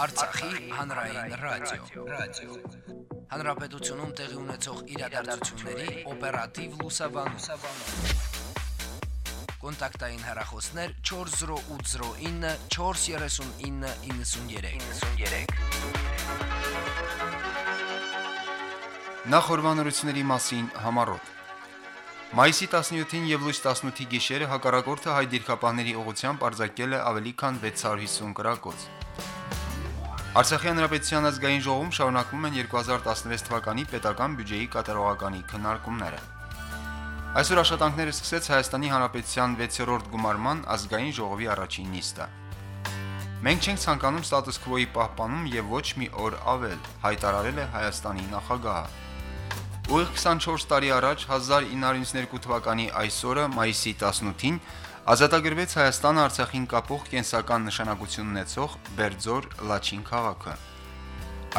Արցախի հանրային ռադիո, ռադիո։ Հանրապետությունում տեղի ունեցող իրադարձությունների օպերատիվ լուսաբանում։ Կոնտակտային հեռախոսներ 40809 43993։ 93։ Նախորbanությունների մասին համառոտ Մայիսի 17-ին եւ լույս 18-ի գիշերը հակառակորդը հայ դիրքապահների ուղությամբ արձակել է ավելի քան 650 կրակոց։ Արցախի հանրապետության ազգային ժողովում շարունակվում են 2016 թվականի պետական բյուջեի կատարողականի քննարկումները։ Այսօր աշխատանքները սկսեց Հայաստանի հանրապետության 6-րդ գումարման ազգային ժողովի առաջին նիստը։ Մենք չենք ցանկանում ստատուս քվոյի պահպանում եւ ոչ մի օր ավել, հայտարարել է Հայաստանի նախագահը։ Ուղիղ 24 տարի առաջ 1992 թվականի այսօրը մայիսի 18-ին Ազատագրվեց Հայաստանը Արցախին կապող կենսական նշանակություն ունեցող Բերձոր Լաչին քաղաքը։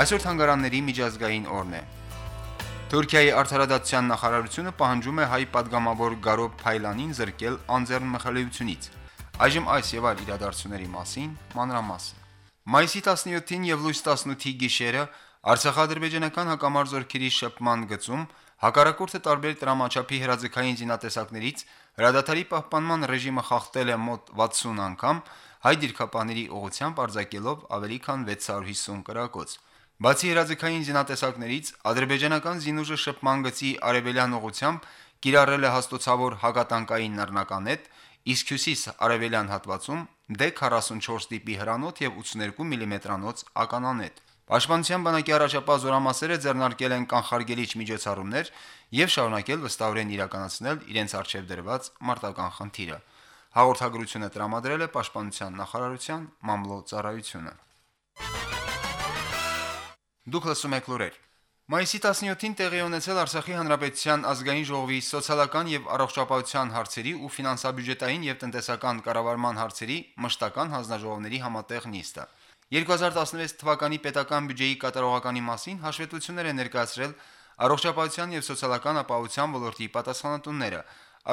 Այսօր հանգարանների միջազգային օրն է։ Թուրքիայի արտարադատության նախարարությունը պահանջում է հայ падգամավոր Գարոբ Փայլանին զրկել անձեռնմխելիությունից։ Այժմ այս եւ այլ իրադարձությունների մասին մանրամասն։ Մայիսի 17-ին եւ լույս 18-ի գիշերը Արցախա-ադրբեջանական հակամարտ զորքերի շփման գծում հակառակորդը տարբեր տրամաչափի հրաձգային զինատեսակներից հրադադարի պահպանման ռեժիմը խախտել է մոտ 60 անգամ հայ դիրքապաների ուղությամբ արձակելով ավելի քան 650 կրակոց։ Բացի հրաձգային զինատեսակներից ադրբեջանական զինուժը շփման գծի արևելյան ուղությամբ կիրառել է հաստոցավոր հագատանկային նռնականետ, իսկ հյուսիս արևելյան հատվածում դե 44 տիպի հրանոթ եւ 82 մմ-անոց mm ականանետ։ Պաշտպանության բանակի առաջապահ զորամասերը ձեռնարկել են կանխարգելիչ միջոցառումներ եւ շարունակել վստահորեն իրականացնել իրենց արժեվ դրված մարտական խնդիրը։ Հաղորդագրությունը տրամադրել է Պաշտպանության նախարարության մամլո ծառայությունը։ Դուք լսում եք լուրեր։ Մայիսի 17-ին տեղի ունեցել Արցախի Հանրապետության ազգային ժողովի սոցիալական եւ առողջապահության հարցերի ու ֆինանսա-բյուջետային եւ տնտեսական կառավարման հարցերի մշտական հանձնաժողովների համատեղ նիստը։ 2016 թվականի պետական բյուջեի կատարողականի մասին հաշվետվություններ է ներկայացրել առողջապահության եւ սոցիալական ապահովության ոլորտի պատասխանատունները,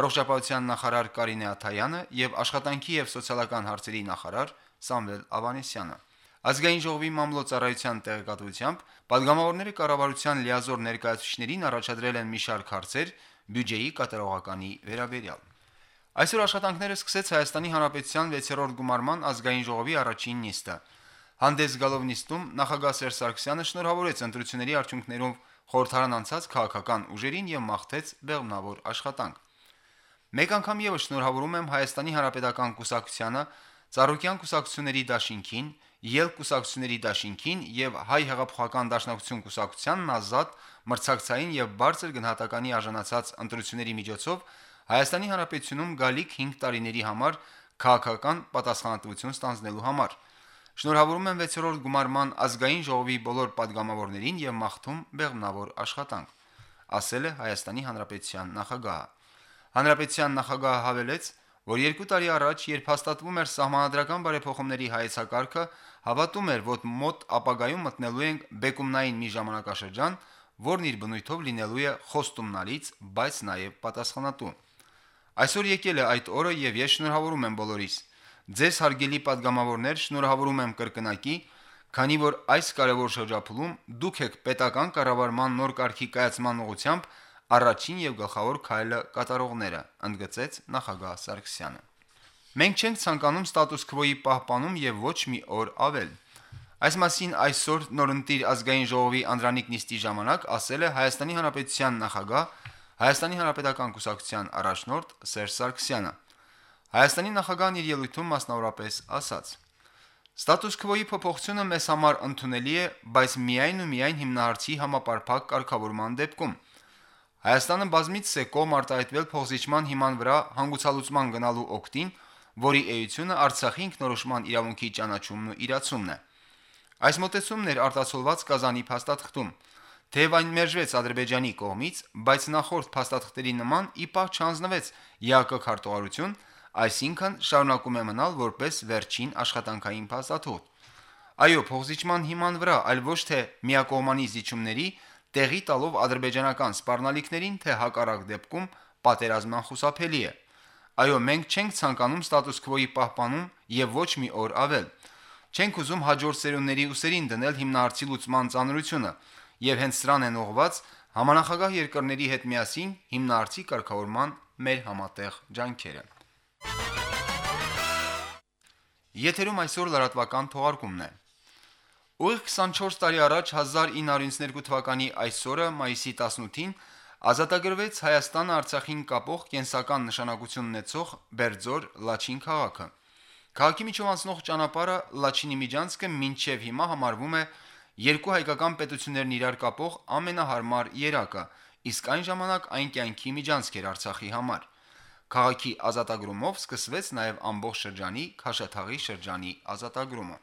առողջապահության նախարար Կարինե Աթայանը եւ աշխատանքի եւ սոցիալական հարցերի նախարար Սամվել Ավանեսյանը։ Ազգային ժողովի մամլոյցարայության տեղեկատվությամբ падգամավորները կառավարության լիազոր ներկայացուցիչներին առաջադրել են մի շարք հարցեր բյուջեի կատարողականի վերաբերյալ։ Այսօր աշխատանքները սկսեց Հայաստանի Հանրապետության 6-րդ գումարման ազգային ժողովի առաջին նիստը։ Հանդես գալով նիստում նախագահ Սերժ Սարգսյանը շնորհավորեց ընտրությունների արդյունքներով խորհրդարան անցած քաղաքական ուժերին եւ մաղթեց բեղմնավոր աշխատանք։ Մեկ անգամ եւս շնորհավորում եմ Հայաստանի Հանրապետական կուսակցությանը, Ծառուկյան կուսակցությունների դաշինքին, Ել կուսակցությունների դաշինքին եւ Հայ հեղափոխական դաշնակցություն կուսակցությանն ազատ մրցակցային եւ բարձր գնահատականի արժանացած ընտրությունների միջոցով Հայաստանի Հանրապետությունում գալիք 5 տարիների համար քաղաքական պատասխանատվություն ստանձնելու համար։ Շնորհավորում եմ 6-րդ գումարման ազգային ժողովի բոլոր падգամավորներին եւ մաղթում բեղմնավոր աշխատանք, ասել է Հայաստանի Հանրապետության նախագահը։ Հանրապետության նախագահը հավելեց, որ երկու տարի առաջ, երբ հաստատվում էր սահմանադրական բարեփոխումների հայեցակարգը, հավատում էր, որ մոտ ապագայում մտնելու ենք բեկումնային մի ժամանակաշրջան, որն իր բնույթով լինելու է խոստումնալից, բայց նաև պատասխանատու։ Այսօր եկել է այդ օրը եւ ես շնորհավորում եմ բոլորիս։ Ձեզ հարգելի падգամավորներ, շնորհավորում եմ կրկնակի, քանի որ այս կարևոր շրջափուլում դուք եք պետական կառավարման նոր կարգի կայացման ուղղությամբ առաջին եւ գլխավոր քայլը կատարողները, ընդգծեց նախագահ Սարգսյանը։ Մենք չենք ցանկանում ստատուս քվոյի պահպանում եւ ոչ մի օր ավել։ Այս մասին այսօր նորընտիր ազգային ժողովի անդրանիկ նիստի ժամանակ ասել է Հայաստանի Հանրապետության նախագահ, Հայաստանի Հանրապետական կուսակցության առաջնորդ Սերժ Սարգսյանը։ Հայաստանի նախագահան իր ելույթում մասնավորապես ասաց. Ստատուս քվոյի փոփոխությունը մեզ համար ընդունելի է, բայց միայն ու միայն հիմնահարցի համապարփակ կարգավորման դեպքում։ Հայաստանը բազմից է կողմ արտահայտվել փոխզիջման հիման վրա հանգուցալուծման գնալու օկտին, որի էությունը Արցախի ինքնորոշման իրավունքի ճանաչումն ու իրացումն է։ Այս մոտեցումն էր արտացոլված Կազանի փաստաթղթում։ Թեև այն մերժվեց Ադրբեջանի կողմից, բայց նախորդ փաստաթղթերի նման ԻՊԱ չանձնվեց ՀԱԿ քարտուղարություն, այսինքն շարունակում է մնալ որպես վերջին աշխատանքային փաստաթուղթ։ Այո, փոխզիջման հիման վրա, այլ ոչ թե միակողմանի զիջումների տեղի տալով ադրբեջանական սպառնալիքներին, թե հակառակ դեպքում պատերազման խուսափելի է։ Այո, մենք չենք ցանկանում ստատուս քվոյի պահպանում եւ ոչ մի օր ավել։ չենք ուզում հաջորդ սերունդների ուսերին դնել հիմնահարցի լուծման ծանրությունը, եւ հենց սրան են ուղված համանախագահ երկրների հետ միասին հիմնահարցի կարգավորման մեր համատեղ ջանքերը։ Եթերում այսօր լրատվական թողարկումն է։ Ուղիղ 24 տարի առաջ 1992 թվականի այսօրը մայիսի 18-ին ազատագրվեց Հայաստանը Արցախին կապող կենսական նշանակություն ունեցող Բերձոր Լաչին քաղաքը։ Քաղաքի միջով անցնող ճանապարհը Լաչինի միջանցքը մինչև հիմա համարվում է երկու հայկական պետություններն իրար կապող ամենահարմար երակը, իսկ այն ժամանակ այն կյանքի միջանցք էր Արցախի համար։ Քաղաքի ազատագրումով սկսվեց նաև ամբողջ շրջանի Քաշաթաղի շրջանի ազատագրումը։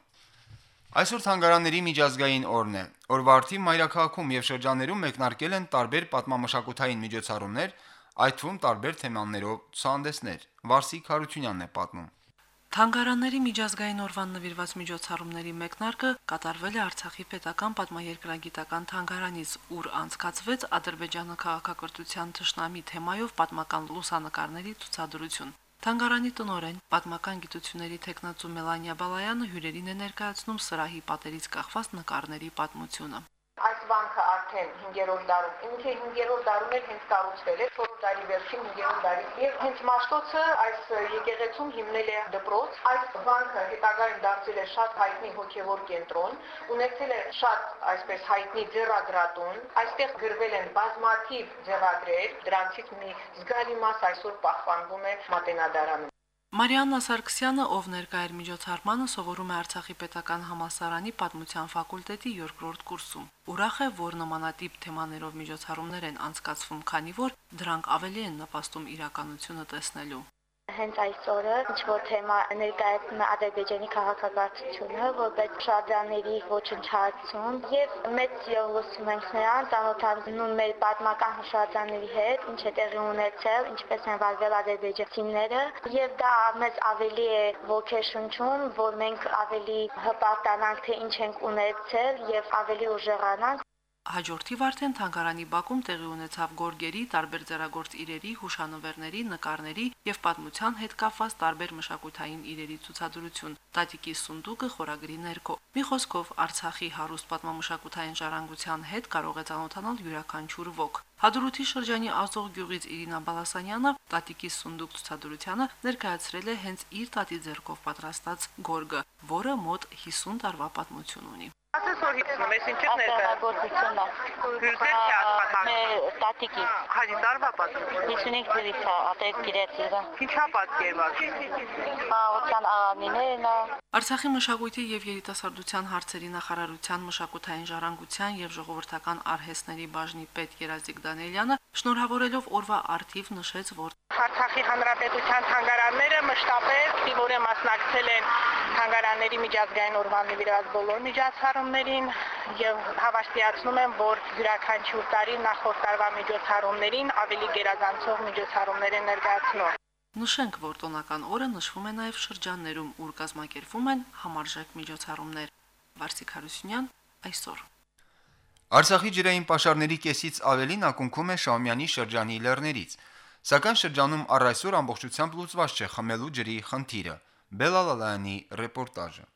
Այսօր թանգարանների միջազգային օրն է։ Օրվա արդի մայրաքաղաքում եւ շրջաններում մեկնարկել են տարբեր պատմամշակութային միջոցառումներ, այդ թվում տարբեր թեմաներով ցուցահանդեսներ։ Վարսիկ Հարությունյանն է պատմում։ Թանգարանների միջազգային օրվան նվիրված միջոցառումների մեկնարկը կատարվել է Արցախի պետական պատմաերկրագիտական թանգարանից, ուր անցկացվեց Ադրբեջանը քաղաքակրթության ճշնամի թեմայով պատմական լուսանկարների ցուցադրություն։ Թանգարանի տնորեն պատմական գիտությունների տեխնացու Մելանիա Բալայանը հյուրերին է ներկայացնում սրահի պատերից կախված նկարների պատմությունը։ Այս վանքը արդեն 5-րդ դարում, ինքը 5-րդ դարում էր հենց կառուցվել է, 4 տարի վերջին 5-րդ դարի։ Եվ հենց Մաշտոցը այս եկեղեցում հիմնել է դպրոց։ Այս վանքը հետագայում դարձել է շատ հայտնի հոգևոր կենտրոն, ունեցել է շատ այսպես հայտնի ձեռագրատուն։ Այստեղ գրվել են բազմաթիվ ձեռագրեր, դրանցից մի զգալի մաս այսօր պահպանվում է Մատենադարանում։ Մարիաննա Սարգսյանը, ով ներկա էր միջոցառմանը, սովորում է Արցախի պետական համալսարանի պատմության ֆակուլտետի 2-րդ կուրսում։ Ուրախ է, որ նմանատիպ թեմաներով միջոցառումներ են անցկացվում, քանի որ դրանք ավելի են նպաստում իրականությունը տեսնելու հենց այս օրը ինչ որ թեմա ներկայացնում է Ադրբեջանի քաղաքակրթությունը, որպես շրջանների ոչնչացում եւ մեծ լսում ենք նրան, ծանոթանում մեր պատմական հուշարձանների հետ, ինչ է տեղի ունեցել, ինչպես են վարվել ադրբեջանցիները եւ դա մեզ ավելի է ոգեշնչում, որ մենք ավելի հպարտանանք թե ինչ ենք ունեցել եւ ավելի ուժեղանանք Հաջորդի վարդեն թանգարանի Բաքում տեղի ունեցավ գորգերի, տարբեր ձեռագործ իրերի, հուշանվերների, նկարների եւ պատմության հետ կապված տարբեր մշակութային իրերի ցուցադրություն։ Տատիկի սունդուկը խորագրի ներքո։ Մի խոսքով Արցախի հարուստ պատմամշակութային ժառանգության հետ կարող է ցանոթանալ յուրաքանչյուր ոգ։ Հադրութի շրջանի Ազող գյուղից Իրինա Բալասանյանը Տատիկի սունդուկ ցուցադրությանը ներկայացրել է հենց իր տատի ձեռքով պատրաստած գորգը, որը մոտ 50 տարվա պատմություն ունի։ Ասես որ հիշում ես ինչ էր ներկա։ Արտադրությունը։ Հյուրեր չի աշխատան։ Մեր տատիկի Քանի տարվա պատմություն։ 55 ծրից է ատեկ գիրեցիգա։ Ինչա պատկերված։ Աղության աղամիներն է։ Արցախի մշակույթի եւ երիտասարդության հարցերի նախարարության մշակութային ժառանգության եւ ժողովրդական արհեստների բաժնի պետ Երազիկ Դանիելյանը շնորհավորելով օրվա արդիվ նշեց, որ Արցախի հանրապետության թանգարանները մշտապես դիվորը մասնակցել են թանգարանների միջազգային օրվան նվիրված բոլոր միջոցառումներին եւ հավաստիացնում եմ, որ յուրաքանչյուր տարի նախորդ տարվա միջոցառումներին ավելի գերազանցող միջոցառումներ են ներկայացնում։ նշենք, որ տոնական օրը նշվում է նաև շրջաններում, ուր կազմակերպվում են համարժեք միջոցառումներ։ Վարսիկ Հարությունյան այսօր Արցախի ջրային պաշարների կեսից ավելին ակունքում է Շահումյանի շրջանի լեռներից, սակայն շրջանում առ այսօր ամբողջությամբ լուծված չէ խմելու ջրի խնդիրը։ Բելալալյանի ռեպորտաժը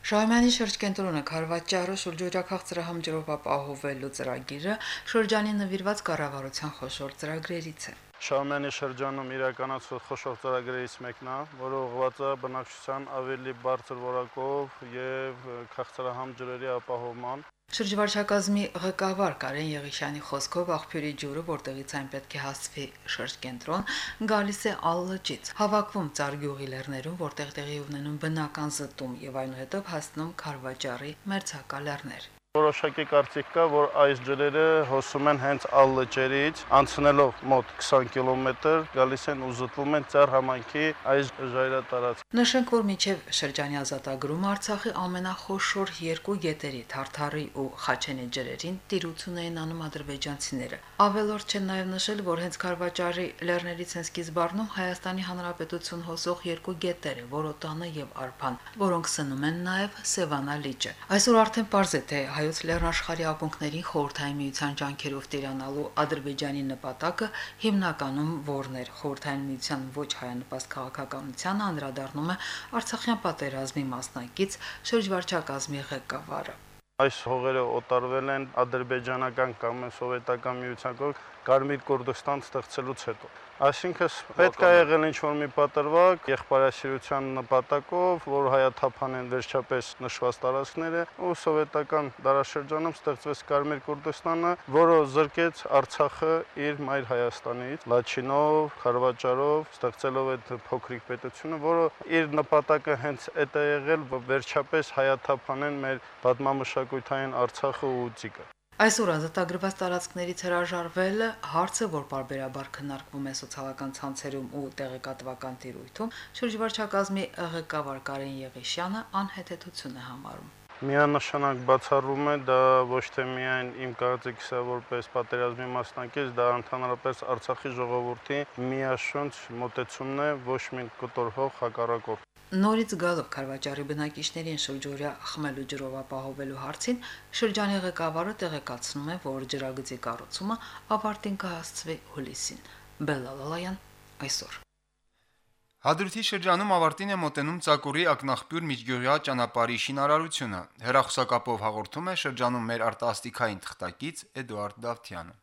Շահումյանի շրջկենտրոնը Խարվաճարը շրջօրյակախծրահամ ջրով ապահովելու ծրագիրը շրջանի նվիրված կառավարության խոշոր ծրագրերից է։ Շահումյանի շրջանում իրականացվող խոշոր ծրագրերից մեկն է, որը ուղղված է բնակչության ավելի բարձր որակով եւ քաղցրահամ ջրերի ապահովման Շրջվարչակազմի ղեկավար Կարեն Եղիշյանի խոսքով աղբյուրի ջուրը, որտեղից այն պետք է հասվի շրջկենտրոն, գալիս է Ալլաջից, հավաքվում Ծարգյուղի լեռներում, որտեղ տեղի ունենում բնական զտում եւ այնուհետև հասնում Խարվաճարի մերձակա լեռներ։ Որոշակի կարծիք կա, որ այս ջրերը հոսում են հենց Ալլջերից, անցնելով մոտ 20 կիլոմետր, գալիս են ու զտվում են Ծառ համայնքի այս ժայռատարածք։ Նշենք, որ միջև շրջանի ազատագրում Արցախի ամենախոշոր երկու գետերի Թարթարի ու Խաչենի ջրերին տիրություն էին անում ադրբեջանցիները։ Ավելորդ չէ նաև նշել, որ հենց Խարվաճարի լեռներից են սկիզբ առնում Հայաստանի Հանրապետություն հոսող երկու գետերը՝ Որոտանը եւ Արփան, որոնք սնում են նաև Սևանա լիճը։ Այսօր արդեն པարզ է թե հայոց լեռնաշխարհի ակունքներին խորհրդային միության ջանքերով տիրանալու Ադրբեջանի նպատակը հիմնականում որն էր խորհրդային միության ոչ հայանպաստ քաղաքականությանը անդրադառնում է Արցախյան պատերազմի մասնակից շրջվարչակազմի ղեկավարը։ Այս հողերը օտարվել են ադրբեջանական կամ սովետական միության կողմից Կարմիր Կուրդստան ստեղծելուց հետո։ Այսինքն պետք է եղել ինչ-որ մի պատրվակ եղբայրասիրության նպատակով, որ հայաթափանեն վերջապես նշված տարածքները, ու սովետական դարաշրջանում ստեղծվեց Կարմիր Կուրդստանը, որը զրկեց Արցախը իր մայր Հայաստանից, Լաչինով, Խարվաճարով, ստեղծելով այդ փոքրիկ պետությունը, որը իր նպատակը հենց այդ է եղել, որ վերջապես հայաթափանեն մեր պատմամշակութային Արցախը ու Ուձիկը։ Այսօր ազատագրված տարածքներից հրաժարվելը հարցը, որ բարբերաբար քննարկվում է սոցիալական ցանցերում ու տեղեկատվական տիրույթում, շրջվարչակազմի ղեկավար Կարեն Եղիշյանը անհետեցություն է համարում։ Միանշանակ բացառում է դա ոչ թե միայն իմ կարծիքսը որպես պատերազմի մասնակից, դա ընդհանրապես Արցախի ժողովրդի միաշունչ մոտեցումն է ոչ մի կտորհող հակառակորդ։ Նորից գալով Խարվաճարի բնակիչներին շրջօրյա խմելու ջրով ապահովելու հարցին շրջանի ղեկավարը տեղեկացնում է, որ ջրագծի կառուցումը ավարտին կհասցվի հուլիսին։ Բելալալայան այսօր Հադրութի շրջանում ավարտին է մոտենում Ծակուրի ակնախբյուր միջգյուղյա ճանապարհի շինարարությունը։ Հերախոսակապով հաղորդում է շրջանում մեր արտասթիկային թղթակից Էդուարդ Դավթյանը։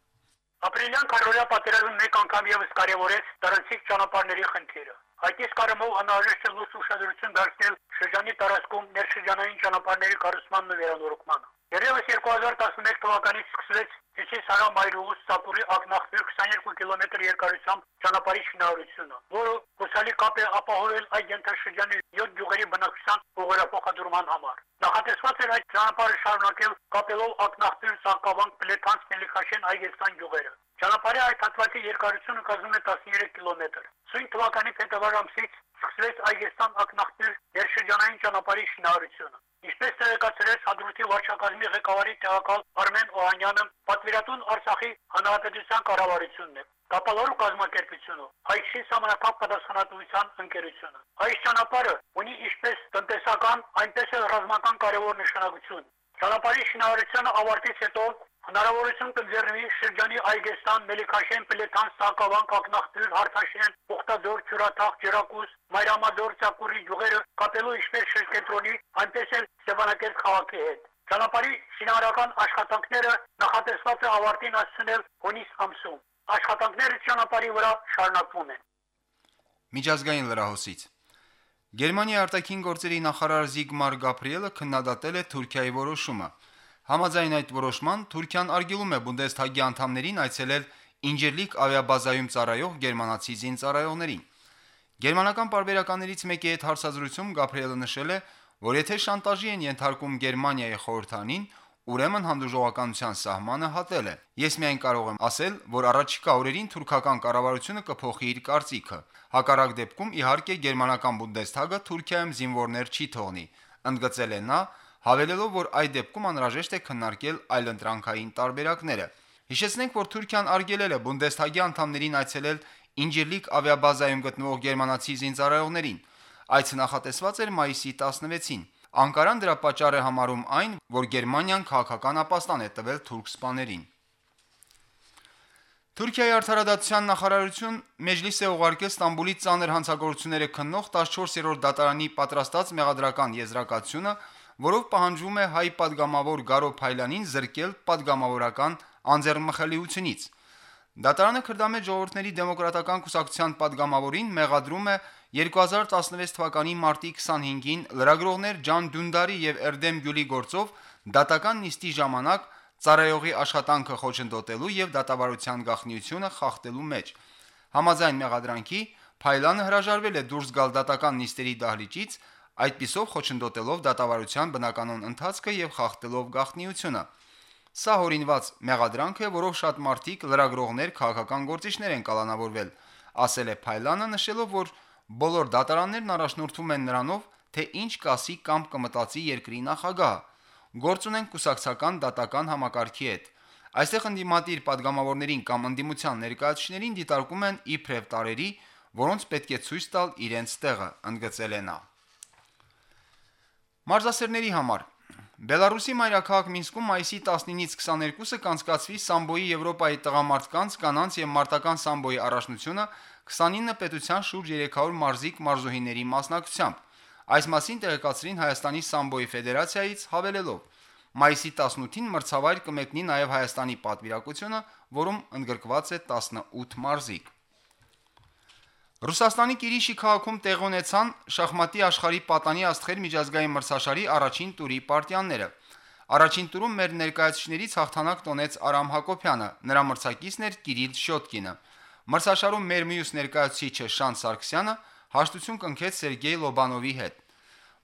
Ապրիլյան քարորյա պատերազմը մեկ անգամ եւս կարևորեց տարածիկ ճանապարհների խնդիրը։ Այդ իսկ կարմով անհրաժեշտ է լույս ուշադրություն դարձնել շրջանի տարածքում ներշրջանային ճանապարհների կառուցմանն ու վերանորոգմանը։ Երևս 2011 թվականից սկսվեց Հյուսիս-Հարամ այրուղուց Սապուրի ակնախբյուր 22 կիլոմետր երկարությամբ ճանապարհի շինարարությունը, որը հուսալի կապ է ապահովել այդ ենթաշրջանի 7 գյուղերի բնակչության ուղղափոխադրման համար։ Նախատեսված էր այդ ճանապարհը շարունակել կապելով ակնախբյուր Սակավանք, Պլեթանց, Մելիքաշեն, Այգեստան գյուղերը։ Ճանապարհի այդ հատվածի երկարությունը կազմում է 13 կիլոմետր։ Սույն թվականի փետրվար ամսից սկսվեց Այգեստան ակնախտիր ներշրջանային ճանապարհի շինարարությունը։ Ինչպես տեղեկացրեց Հադրութի վարչակազմի ղեկավարի տեղակալ Արմեն Օհանյանը, պատվիրատուն Արցախի հանրապետության կառավարությունն է։ Կապալարու կազմակերպությունը Հայցի համանախապ պատասխանատվության ընկերությունը։ Այս ճանապարհը ունի ինչպես տնտեսական, այնպես էլ ռազմական կարևոր նշանակություն։ Ճանապարհի շինարարությունը ավարտից հետո Հնարավորություն կձեռնվի շրջանի Այգեստան, Մելիքաշեն, Պլետան, Սակավան, Կակնախտիր, Հարթաշեն, Պողտաձոր, Չյուրաթաղ, Ջերակուս, Մայրամադոր, Ծակուրի գյուղերը կապելու ինչպես շրջենտրոնի, այնպես էլ Ստեփանակերտ քաղաքի հետ։ Ճանապարհի շինարարական աշխատանքները նախատեսված է ավարտին հասցնել հունիս ամսում։ Աշխատանքները ճանապարհի վրա շարունակվում են։ Միջազգային լրահոսից Գերմանիայի արտաքին գործերի նախարար Զիգմար Գաբրիելը քննադատել է Թուրքիայի որոշումը Համաձայն այդ որոշման Թուրքիան արգելում է Բունդեսթագի անդամներին այցելել Ինջերլիկ ավիաբազայում ծառայող գերմանացի զինծառայողներին։ Գերմանական պարբերականներից մեկի հետ հարցազրույցում Գաբրիելը նշել է, որ եթե շանտաժի են ենթարկում Գերմանիայի խորհրդանին, ուրեմն հանդուրժողականության սահմանը հատել է։ Ես միայն կարող եմ ասել, որ առաջիկա օրերին թուրքական կառավարությունը կփոխի իր կարծիքը։ Հակառակ դեպքում իհարկե գերմանական Բունդեսթագը Թուրքիայում զինվորներ չի թողնի, ընդգծել է նա, հավելելով, որ այդ դեպքում անհրաժեշտ է քննարկել այլընտրանքային տարբերակները։ Հիշեցնենք, որ Թուրքիան արգելել է Բունդեսթագի անդամներին այցելել Ինջերլիկ ավիաբազայում գտնվող գերմանացի զինծառայողներին։ Այցը նախատեսված էր մայիսի 16-ին։ Անկարան դրա պատճառը համարում այն, որ Գերմանիան քաղաքական ապաստան է տվել թուրք սպաներին։ Թուրքիայի արդարադատության նախարարություն Մեջլիս է ուղարկել Ստամբուլի ցաներ հանցագործությունները քննող 14-րդ դատարանի պատրաստած մեղադրական եզրակացությունը, որով պահանջում է հայ падգամավոր Գարո Փայլանին զրկել падգամավորական անձեռնմխելիությունից։ Դատարանը քրդամետ ժողովրդների դեմոկրատական կուսակցության падգամավորին մեղադրում է 2016 թվականի մարտի 25-ին լրագրողներ Ջան Դունդարի եւ Էրդեմ Գյուլի գործով դատական նիստի ժամանակ ծառայողի աշխատանքը խոչընդոտելու եւ դատավարության գաղտնիությունը խախտելու մեջ։ Համաձայն մեղադրանքի Փայլանը հրաժարվել է դուրս գալ դատական նիստերի դահլիճից այդպիսով խոչընդոտելով դատավարության բնականոն ընթացքը եւ խախտելով գաղտնիությունը։ Սա հորինված մեղադրանք է, որով շատ մարդիկ, լրագրողներ, քաղաքական գործիչներ են կալանավորվել, ասել է Փայլանը, նշելով, որ բոլոր դատարաններն առաջնորդվում են նրանով, թե ինչ կասի կամ կմտածի երկրի նախագահը։ Գործ ունեն կուսակցական դատական համակարգի հետ։ Այստեղ ընդդիմադիր падգամավորներին կամ ընդդիմության ներկայացուցիչներին դիտարկում են իբրև տարերի, որոնց պետք է ցույց տալ իրենց տեղը, ընդգծել է նա։ Մարզասերների համար Բելարուսի մայրաքաղաք Մինսկում մայիսի 19-ից 22-ը կանցկացվի Սամբոյի Եվրոպայի տղամարդկանց, կանանց եւ մարտական Սամբոյի առաջնությունը 29 պետության շուրջ 300 մարզիկ մարզուհիների մասնակցությամբ։ Այս մասին տեղեկացրին Հայաստանի Սամբոյի ֆեդերացիայից հավելելով. Մայիսի 18-ին մրցավայր կմեկնի նաև Հայաստանի պատվիրակությունը, որում ընդգրկված է 18 մարզիկ։ Ռուսաստանի Կիրիշի քաղաքում տեղ ունեցան շախմատի աշխարհի պատանի աստղեր միջազգային մրցաշարի առաջին տուրի պարտիաները։ Առաջին տուրում մեր ներկայացուցիչներից հաղթանակ տոնեց Արամ Հակոբյանը, նրա մրցակիցն էր Կիրիլ Շոտկինը։ Մրցաշարում մեր մյուս ներկայացուցիչը Շան Սարգսյանը հաշտություն կնքեց Սերգեյ Լոբանովի հետ։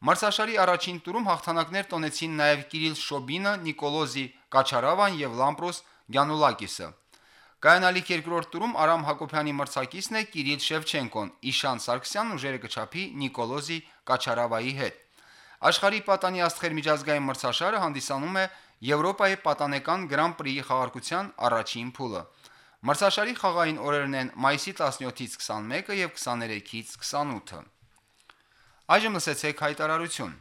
Մրցաշարի առաջին տուրում հաղթանակներ տոնեցին նաև Կիրիլ Շոբինը, Նիկոլոզի Կաչարավան եւ Լամպրոս Գյանուլակիսը։ Կայանալիք երկրորդ տուրում Արամ Հակոբյանի մրցակիցն է Կիրիլ Շևչենկոն, Իշան Սարգսյանն ուժերը կչափի Նիկոլոզի Կաչարավայի հետ։ Աշխարհի պատանի աստղեր միջազգային մրցաշարը հանդիսանում է Եվրոպայի պատանեկան Գրան Պրիի խաղարկության առաջին փուլը։ Մրցաշարի խաղային օրերն են մայիսի 17-ից 21-ը եւ 23-ից 28-ը։ Այժմ լսեցեք հայտարարություն։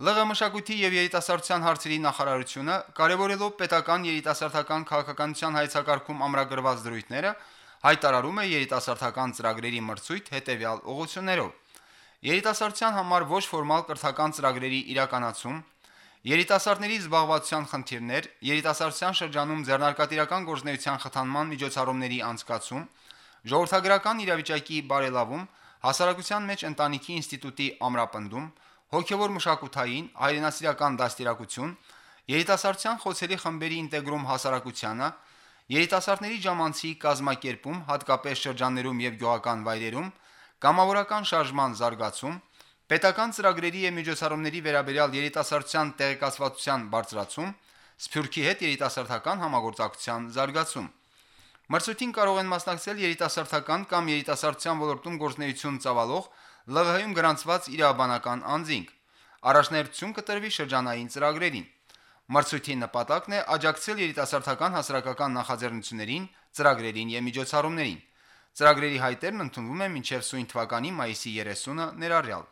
ԼՂ մշակույթի եւ երիտասարդության հարցերի նախարարությունը կարևորելով պետական երիտասարդական քաղաքականության հայեցակարգում ամրագրված դրույթները հայտարարում է երիտասարդական ծրագրերի մրցույթ հետեւյալ ուղղություններով. երիտասարդության համար ոչ ֆորմալ կրթական ծրագրերի իրականացում, երիտասարդների զբաղվածության խնդիրներ, երիտասարդության շրջանում ձեռնարկատիրական գործնեության խթանման միջոցառումների անցկացում, ժողովրդագրական իրավիճակի բարելավում, հասարակության մեջ ընտանիքի ինստիտուտի ամրապնդում, հոգևոր մշակութային, հայրենասիրական դաստիարակություն, երիտասարդության խոցելի խմբերի ինտեգրում հասարակությանը, երիտասարդների ժամանցի կազմակերպում, հատկապես շրջաններում եւ գյուղական վայրերում, կամավորական շարժման զարգացում, պետական ծրագրերի եւ միջոցառումների վերաբերյալ երիտասարդության տեղեկացվածության բարձրացում, սփյուռքի հետ երիտասարդական համագործակցության զարգացում։ Մրցույթին կարող են մասնակցել երիտասարդական կամ երիտասարդության ոլորտում գործունեություն ծավալող ԼՂՀ-ում գրանցված իրավաբանական անձինք։ Առաջնահերթություն կտրվի շրջանային ծրագրերին։ Մրցույթի նպատակն է աջակցել երիտասարդական հասարակական նախաձեռնություններին, ծրագրերին եւ միջոցառումներին։ Ծրագրերի հայտերն ընդունվում են մինչև սույն թվականի մայիսի 30-ը ներառյալ։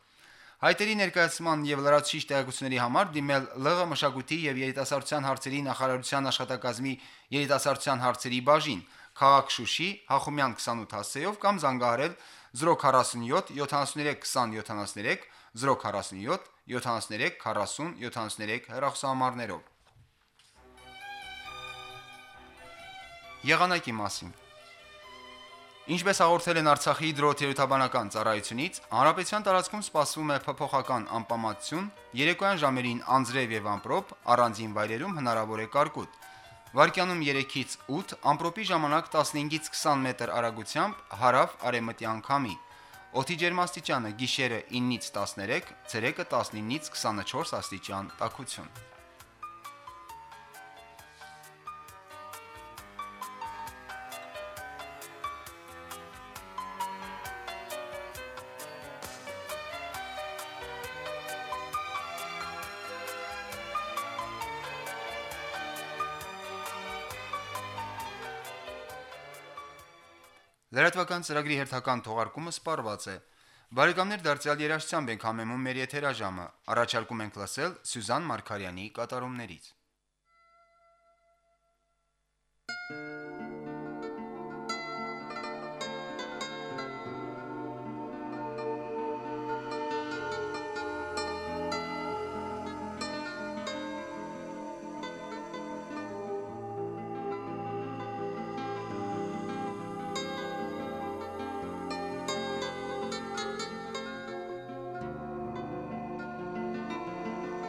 Հայտերի ներկայացման եւ լրացուցիչ տեղեկությունների համար դիմել ԼՂ մշակույթի եւ երիտասարդության հարցերի նախարարության աշխատակազմի երիտասարդության հարցերի բաժին, քաղաք Շուշի, Հախումյան 28 հասցեով կամ զանգահարել 047 73 20 73 047 73 40 73 հեռախոսահամարներով։ Եղանակի մասին Ինչպես հաղորդել են Արցախի հիդրոթերապևտաբանական ծառայությունից, հանրապետության տարածքում սպասվում է փոփոխական անպամատություն, երեկոյան ժամերին անձրև եւ ամպրոպ, առանձին վայրերում հնարավոր է կարկուտ։ Վարկյանում 3-ից 8, ամպրոպի ժամանակ 15-ից 20 մետր արագությամբ հարավ արևմտյան քամի։ Օդի ջերմաստիճանը՝ գիշերը 9-ից 13, ցերեկը 19-ից 24 աստիճան տաքություն։ Լրատվական ծրագրի հերթական թողարկումը սպառված է։ Բարեկամներ դարձյալ երաշտությամբ ենք համեմում մեր եթերաժամը։ Առաջարկում ենք լսել Սյուզան Մարկարյանի կատարումներից։